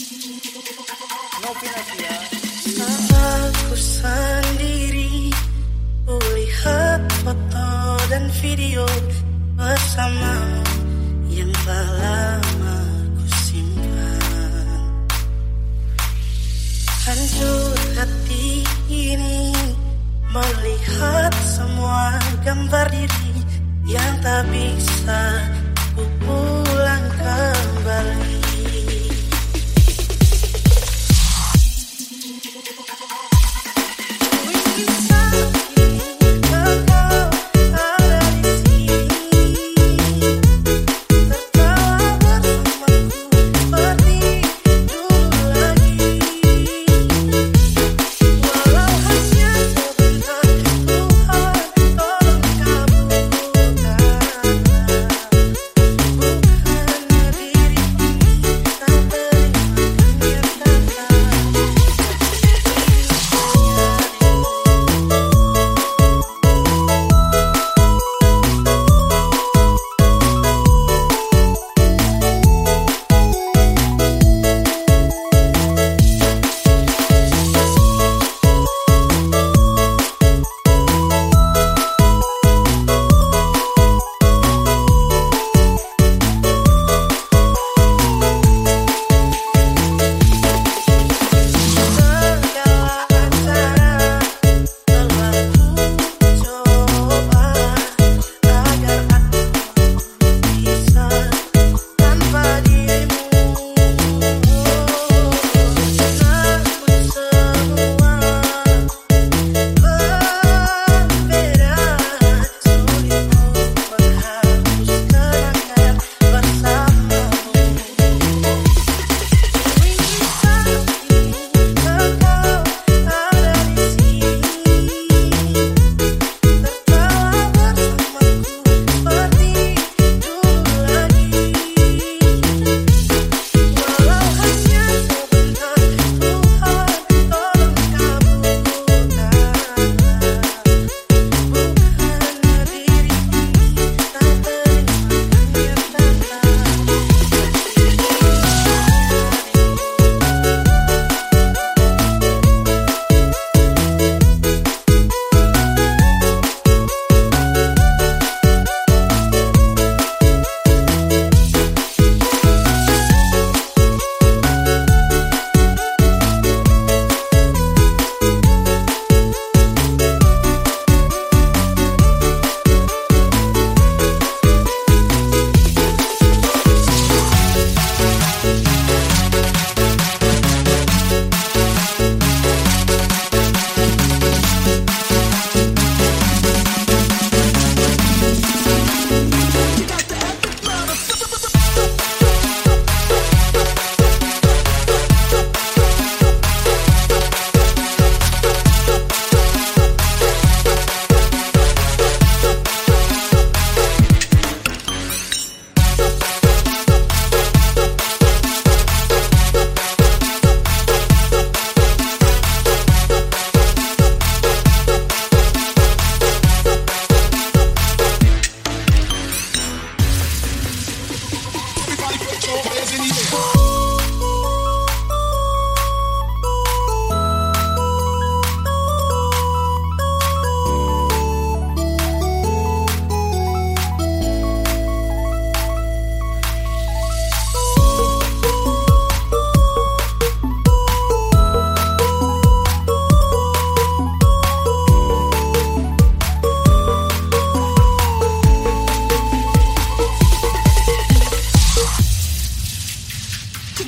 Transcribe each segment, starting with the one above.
Aku sendiri Kulihat foto dan video Bersamamu Yang telah lama ku simpan? Hancur hati ini Melihat semua gambar diri Yang tak bisa ku pulang kembali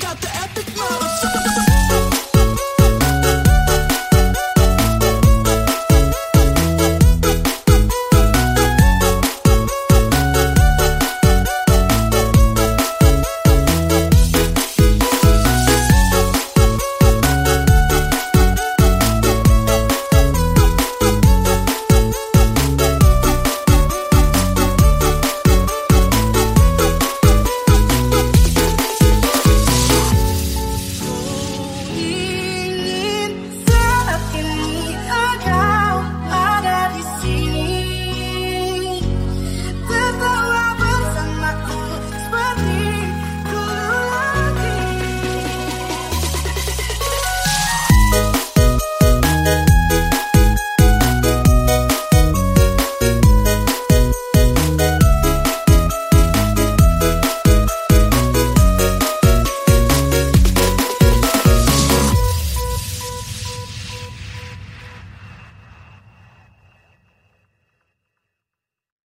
got the epic model.